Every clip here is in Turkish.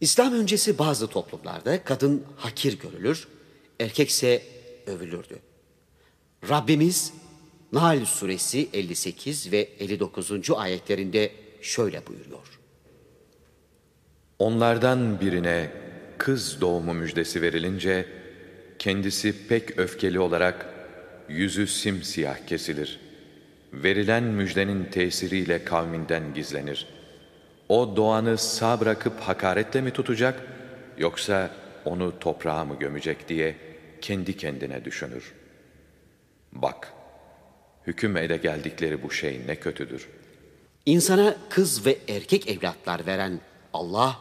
İslam öncesi bazı toplumlarda kadın hakir görülür, erkekse övülürdü. Rabbimiz Nahl suresi 58 ve 59. ayetlerinde şöyle buyuruyor. Onlardan birine kız doğumu müjdesi verilince kendisi pek öfkeli olarak yüzü simsiyah kesilir. Verilen müjdenin tesiriyle kavminden gizlenir. O doğanı sağ bırakıp hakaretle mi tutacak yoksa onu toprağa mı gömecek diye kendi kendine düşünür. Bak, hüküm ede geldikleri bu şey ne kötüdür. İnsana kız ve erkek evlatlar veren Allah,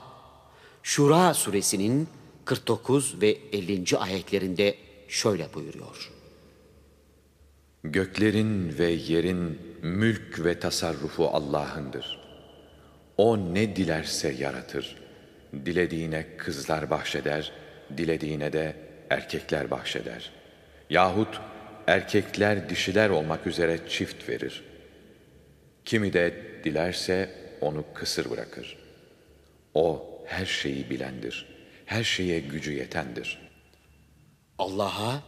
Şura suresinin 49 ve 50. ayetlerinde şöyle buyuruyor. Göklerin ve yerin mülk ve tasarrufu Allah'ındır. O ne dilerse yaratır. Dilediğine kızlar bahşeder, dilediğine de erkekler bahşeder. Yahut erkekler dişiler olmak üzere çift verir. Kimi de dilerse onu kısır bırakır. O her şeyi bilendir. Her şeye gücü yetendir. Allah'a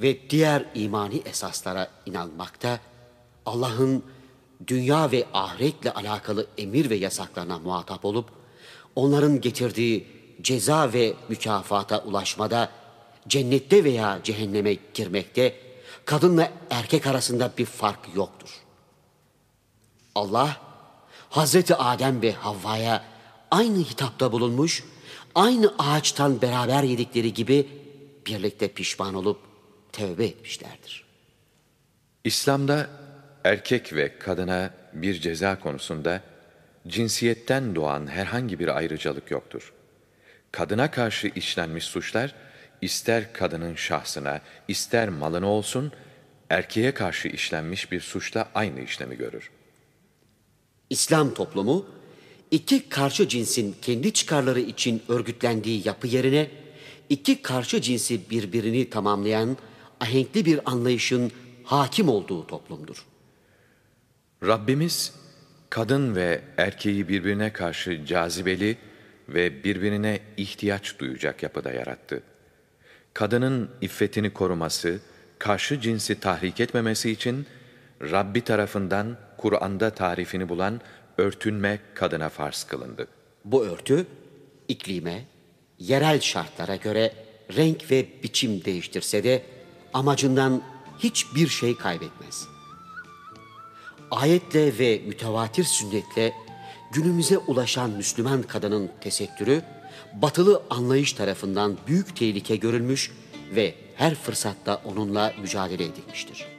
ve diğer imani esaslara inanmakta, Allah'ın dünya ve ahiretle alakalı emir ve yasaklarına muhatap olup, onların getirdiği ceza ve mükafata ulaşmada, cennette veya cehenneme girmekte, kadınla erkek arasında bir fark yoktur. Allah, Hazreti Adem ve Havva'ya aynı hitapta bulunmuş, aynı ağaçtan beraber yedikleri gibi birlikte pişman olup tevbe etmişlerdir. İslam'da erkek ve kadına bir ceza konusunda cinsiyetten doğan herhangi bir ayrıcalık yoktur. Kadına karşı işlenmiş suçlar ister kadının şahsına, ister malına olsun, erkeğe karşı işlenmiş bir suçla aynı işlemi görür. İslam toplumu iki karşı cinsin kendi çıkarları için örgütlendiği yapı yerine iki karşı cinsi birbirini tamamlayan ahenkli bir anlayışın hakim olduğu toplumdur. Rabbimiz kadın ve erkeği birbirine karşı cazibeli ve birbirine ihtiyaç duyacak yapıda yarattı. Kadının iffetini koruması, karşı cinsi tahrik etmemesi için Rabbi tarafından Kur'an'da tarifini bulan örtünme kadına farz kılındı. Bu örtü iklime, yerel şartlara göre renk ve biçim değiştirse de amacından hiçbir şey kaybetmez. Ayetle ve mütevatir sünnetle günümüze ulaşan Müslüman kadının tesettürü, batılı anlayış tarafından büyük tehlike görülmüş ve her fırsatta onunla mücadele edilmiştir.